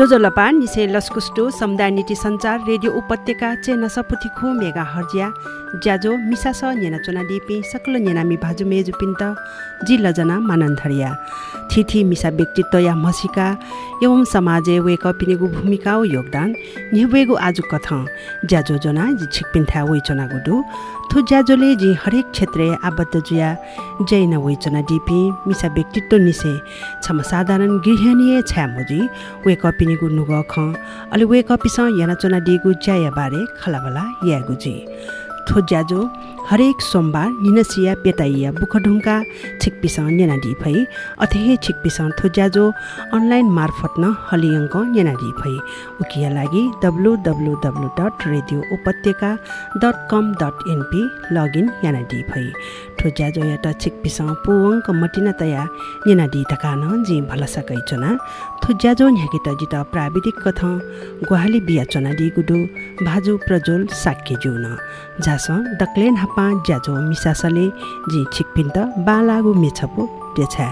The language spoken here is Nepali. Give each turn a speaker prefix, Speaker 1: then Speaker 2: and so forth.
Speaker 1: जोजोलपा निसे लस्कुस्टो समुदाय नीति सञ्चार रेडियो उपत्यका चेन सपुथी मेगा हर्जिया ज्याजो मिसास नेना चोना डिपी सकल नेनामी भाजु मेजु पिन्त जि लजना मानन्धरिया थिथि मिसा व्यक्तित्व या मसिका एवं समाजे वे कपिनेगु भूमिका योगदान निवेगु आजु कथ ज्याजो जना जि छिकपिन्था वे चना गुडु थु ज्याजोले जि हरेक क्षेत्र आबद्ध जुया जैन वे चना डिपी मिसा व्यक्तित्व निसे छम साधारण गृहणीय छ्यामोजी वे कपिनेगु नुग ख अलि वे याना चना डिगु ज्याया बारे खलाबला यागुजी थोज्याजो हरेक सोमबार निनसिया पेटाइया बुखढुङ्का छिकपिस नेनाडी भई अथेहे छिकपिस थोज्याजो अनलाइन मार्फत न हलियङ्क नेनाडी भई। उकिया लागि W W W dot radio Upatyaka dot com dot NP login यानाडी भई। ठोज्याजो याटा छिकपिस पुवङ्क मटिना तया नेनाडी तकान जी भल सकैचना थुज्याजो न्याकित जित प्राविधिक कथ गुहाली बिया चना गुडु भाजु प्रज्वल साक्य जुन झास डक्लेन हापा ज्याजो मिसासले जी छिकपिन्त बालागु मेछपो टेछा